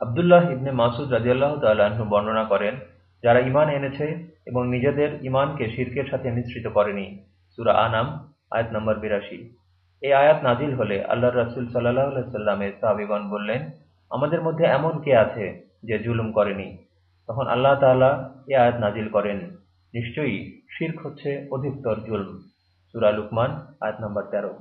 আবদুল্লাহ ইবনে মাসুদ রাজিয়াল্লাহ তাল্লাহ্ন বর্ণনা করেন, যারা ইমান এনেছে এবং নিজেদের ইমানকে শির্কের সাথে মিশ্রিত করেনি। সুরা আনাম, আয়াত নম্বর বিরাশি। এই আয়াত নাজিল হলে আল্লাহ রাসুল সাল্লাহ সাল্লামের সাহাবিগণ বললেন, আমাদের মধ্যে এমন কে আছে যে জুলুম করেনি? তখন আল্লাহ তাআলা এ আয়াত নাজিল করেন, নিশ্চয়ই শির্ক হচ্ছে অধিকতর জুলম। সুরা লুকমান, আয়াত নম্বর তেরো।